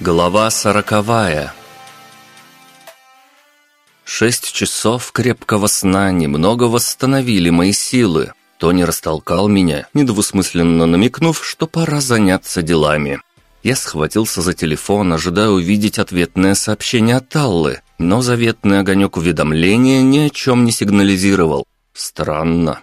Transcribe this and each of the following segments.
Глава сороковая Шесть часов крепкого сна немного восстановили мои силы. Тони растолкал меня, недвусмысленно намекнув, что пора заняться делами. Я схватился за телефон, ожидая увидеть ответное сообщение от Аллы, но заветный огонек уведомления ни о чем не сигнализировал. Странно.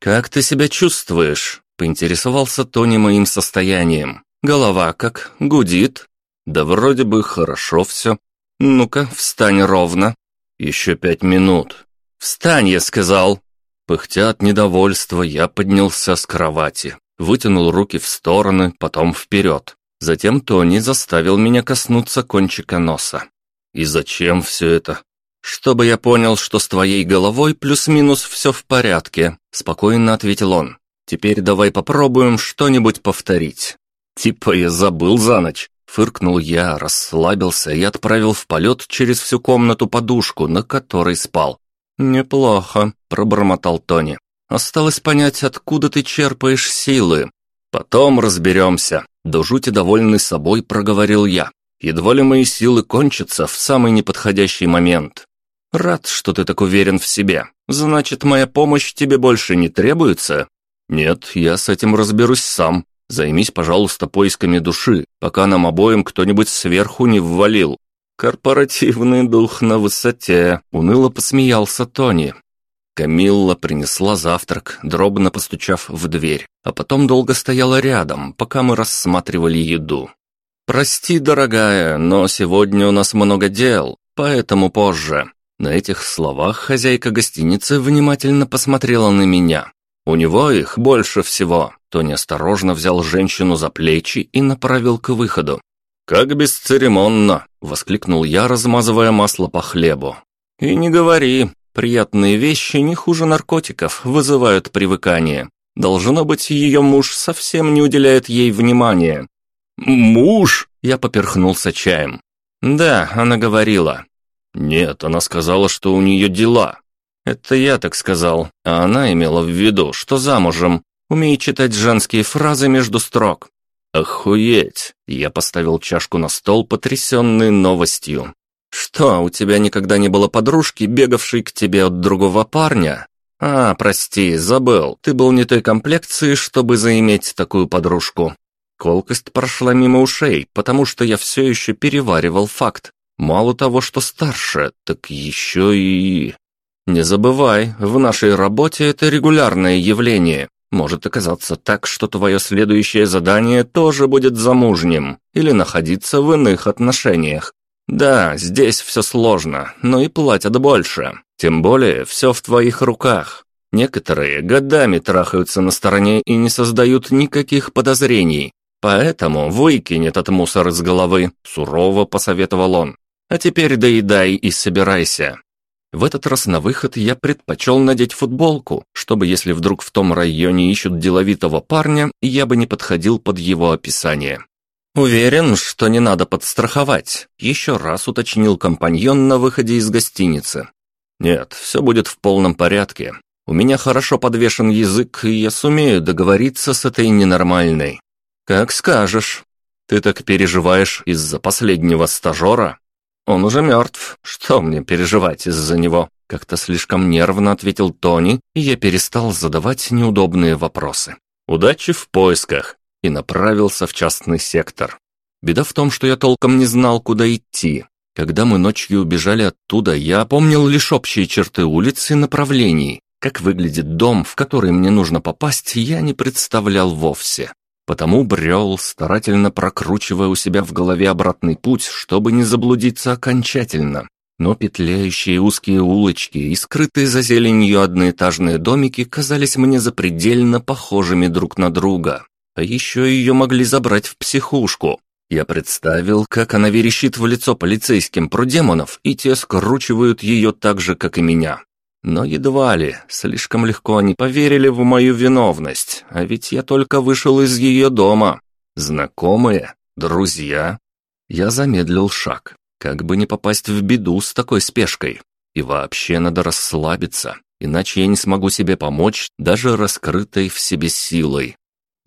«Как ты себя чувствуешь?» – поинтересовался Тони моим состоянием. «Голова как? Гудит?» «Да вроде бы хорошо все. Ну-ка, встань ровно». «Еще пять минут». «Встань, я сказал!» Пыхтя от недовольства, я поднялся с кровати, вытянул руки в стороны, потом вперед. Затем Тони заставил меня коснуться кончика носа. «И зачем все это?» «Чтобы я понял, что с твоей головой плюс-минус все в порядке», — спокойно ответил он. «Теперь давай попробуем что-нибудь повторить». «Типа я забыл за ночь», — фыркнул я, расслабился и отправил в полет через всю комнату подушку, на которой спал. «Неплохо», — пробормотал Тони. «Осталось понять, откуда ты черпаешь силы. Потом разберемся», — до жути довольный собой проговорил я. «Едва ли мои силы кончатся в самый неподходящий момент. «Рад, что ты так уверен в себе. Значит, моя помощь тебе больше не требуется?» «Нет, я с этим разберусь сам. Займись, пожалуйста, поисками души, пока нам обоим кто-нибудь сверху не ввалил». «Корпоративный дух на высоте», — уныло посмеялся Тони. Камилла принесла завтрак, дробно постучав в дверь, а потом долго стояла рядом, пока мы рассматривали еду. «Прости, дорогая, но сегодня у нас много дел, поэтому позже. На этих словах хозяйка гостиницы внимательно посмотрела на меня. У него их больше всего. Тони осторожно взял женщину за плечи и направил к выходу. «Как бесцеремонно!» — воскликнул я, размазывая масло по хлебу. «И не говори, приятные вещи не хуже наркотиков, вызывают привыкание. Должно быть, ее муж совсем не уделяет ей внимания». «Муж?» — я поперхнулся чаем. «Да, она говорила. «Нет, она сказала, что у нее дела». «Это я так сказал, а она имела в виду, что замужем, умеет читать женские фразы между строк». «Охуеть!» Я поставил чашку на стол, потрясенный новостью. «Что, у тебя никогда не было подружки, бегавшей к тебе от другого парня?» «А, прости, забыл, ты был не той комплекции, чтобы заиметь такую подружку». Колкость прошла мимо ушей, потому что я все еще переваривал факт. Мало того, что старше, так еще и... Не забывай, в нашей работе это регулярное явление. Может оказаться так, что твое следующее задание тоже будет замужним или находиться в иных отношениях. Да, здесь все сложно, но и платят больше. Тем более, все в твоих руках. Некоторые годами трахаются на стороне и не создают никаких подозрений. Поэтому выкинь этот мусор из головы, сурово посоветовал он. А теперь доедай и собирайся. В этот раз на выход я предпочел надеть футболку, чтобы если вдруг в том районе ищут деловитого парня, я бы не подходил под его описание. «Уверен, что не надо подстраховать», — еще раз уточнил компаньон на выходе из гостиницы. «Нет, все будет в полном порядке. У меня хорошо подвешен язык, и я сумею договориться с этой ненормальной». «Как скажешь. Ты так переживаешь из-за последнего стажера?» «Он уже мертв. Что мне переживать из-за него?» Как-то слишком нервно ответил Тони, и я перестал задавать неудобные вопросы. «Удачи в поисках!» и направился в частный сектор. Беда в том, что я толком не знал, куда идти. Когда мы ночью убежали оттуда, я помнил лишь общие черты улиц и направлений. Как выглядит дом, в который мне нужно попасть, я не представлял вовсе. Потому брел, старательно прокручивая у себя в голове обратный путь, чтобы не заблудиться окончательно. Но петляющие узкие улочки и скрытые за зеленью одноэтажные домики казались мне запредельно похожими друг на друга. А еще ее могли забрать в психушку. Я представил, как она верещит в лицо полицейским про демонов, и те скручивают ее так же, как и меня. Но едва ли, слишком легко они поверили в мою виновность, а ведь я только вышел из ее дома. Знакомые? Друзья? Я замедлил шаг, как бы не попасть в беду с такой спешкой. И вообще надо расслабиться, иначе я не смогу себе помочь даже раскрытой в себе силой.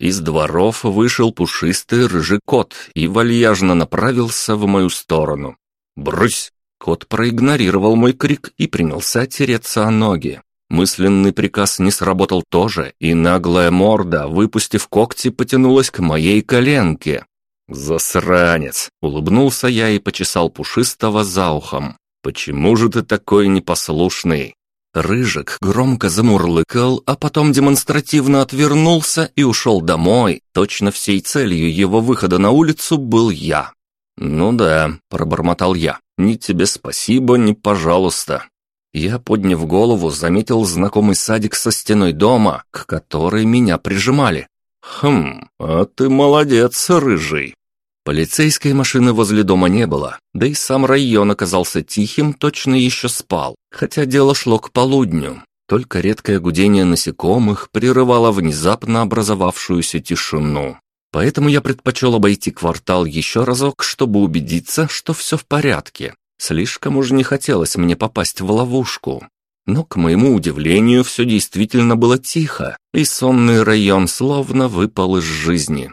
Из дворов вышел пушистый рыжий кот и вальяжно направился в мою сторону. «Брысь!» Кот проигнорировал мой крик и принялся тереться о ноги. Мысленный приказ не сработал тоже, и наглая морда, выпустив когти, потянулась к моей коленке. «Засранец!» — улыбнулся я и почесал пушистого за ухом. «Почему же ты такой непослушный?» Рыжик громко замурлыкал, а потом демонстративно отвернулся и ушел домой. Точно всей целью его выхода на улицу был я. «Ну да», — пробормотал я, — «ни тебе спасибо, ни пожалуйста». Я, подняв голову, заметил знакомый садик со стеной дома, к которой меня прижимали. «Хм, а ты молодец, рыжий». Полицейской машины возле дома не было, да и сам район оказался тихим, точно еще спал, хотя дело шло к полудню. Только редкое гудение насекомых прерывало внезапно образовавшуюся тишину. Поэтому я предпочел обойти квартал еще разок, чтобы убедиться, что все в порядке. Слишком уж не хотелось мне попасть в ловушку. Но, к моему удивлению, все действительно было тихо, и сонный район словно выпал из жизни.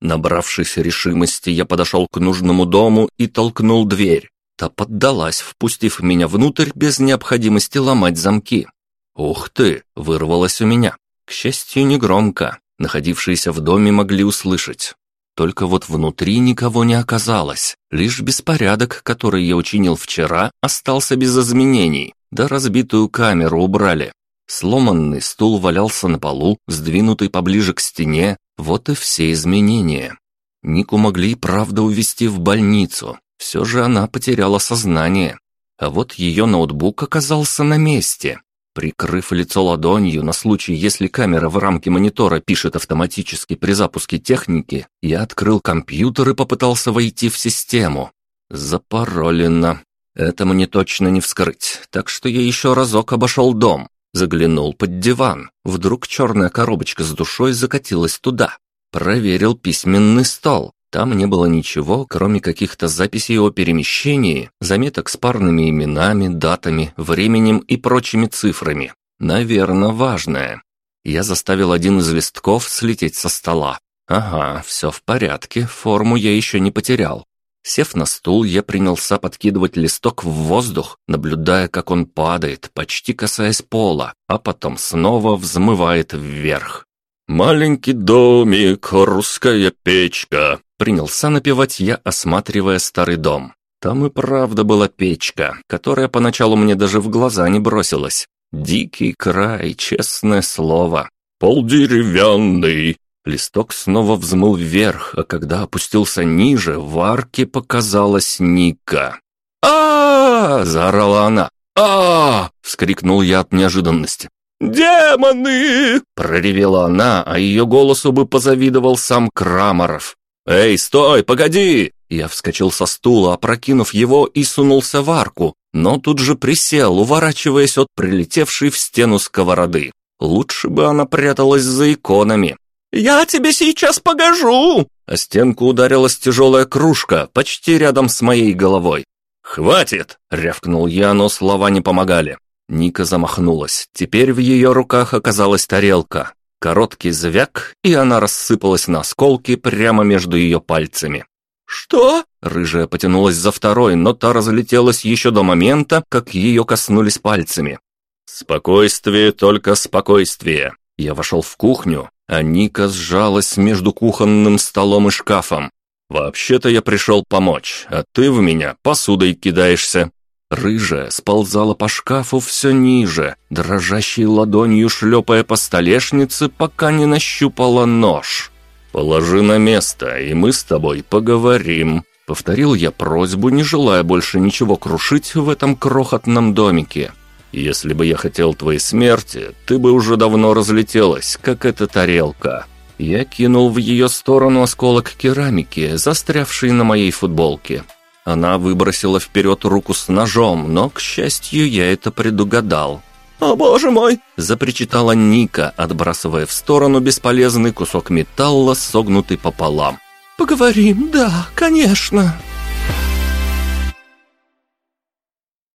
Набравшись решимости, я подошел к нужному дому и толкнул дверь. Та поддалась, впустив меня внутрь без необходимости ломать замки. «Ух ты!» — вырвалось у меня. К счастью, негромко. Находившиеся в доме могли услышать. Только вот внутри никого не оказалось. Лишь беспорядок, который я учинил вчера, остался без изменений. Да разбитую камеру убрали. Сломанный стул валялся на полу, сдвинутый поближе к стене. Вот и все изменения. Нику могли, правда, увезти в больницу. Все же она потеряла сознание. А вот ее ноутбук оказался на месте. Прикрыв лицо ладонью на случай, если камера в рамке монитора пишет автоматически при запуске техники, я открыл компьютер и попытался войти в систему. Запаролено. Это мне точно не вскрыть, так что я еще разок обошел дом. Заглянул под диван. Вдруг черная коробочка с душой закатилась туда. Проверил письменный стол. Там не было ничего, кроме каких-то записей о перемещении, заметок с парными именами, датами, временем и прочими цифрами. Наверное, важное. Я заставил один из листков слететь со стола. Ага, все в порядке, форму я еще не потерял. Сев на стул, я принялся подкидывать листок в воздух, наблюдая, как он падает, почти касаясь пола, а потом снова взмывает вверх. «Маленький домик, русская печка», Принялся напевать я, осматривая старый дом. Там и правда была печка, которая поначалу мне даже в глаза не бросилась. Дикий край, честное слово. Пол деревянный. Листок снова взмыл вверх, а когда опустился ниже, в арке показалась Ника. а, заорала она. а вскрикнул я от неожиданности. «Демоны!» – проревела она, а ее голосу бы позавидовал сам Крамаров. «Эй, стой, погоди!» Я вскочил со стула, опрокинув его и сунулся в арку, но тут же присел, уворачиваясь от прилетевшей в стену сковороды. Лучше бы она пряталась за иконами. «Я тебе сейчас погожу!» А стенку ударилась тяжелая кружка, почти рядом с моей головой. «Хватит!» — рявкнул я, но слова не помогали. Ника замахнулась. Теперь в ее руках оказалась тарелка. Короткий звяк, и она рассыпалась на осколки прямо между ее пальцами. «Что?» Рыжая потянулась за второй, но та разлетелась еще до момента, как ее коснулись пальцами. «Спокойствие, только спокойствие!» Я вошел в кухню, а Ника сжалась между кухонным столом и шкафом. «Вообще-то я пришел помочь, а ты в меня посудой кидаешься. Рыжая сползала по шкафу все ниже, дрожащей ладонью шлепая по столешнице, пока не нащупала нож. «Положи на место, и мы с тобой поговорим», — повторил я просьбу, не желая больше ничего крушить в этом крохотном домике. «Если бы я хотел твоей смерти, ты бы уже давно разлетелась, как эта тарелка». Я кинул в ее сторону осколок керамики, застрявший на моей футболке. Она выбросила вперед руку с ножом, но, к счастью, я это предугадал. «О, боже мой!» – запричитала Ника, отбрасывая в сторону бесполезный кусок металла, согнутый пополам. «Поговорим, да, конечно!»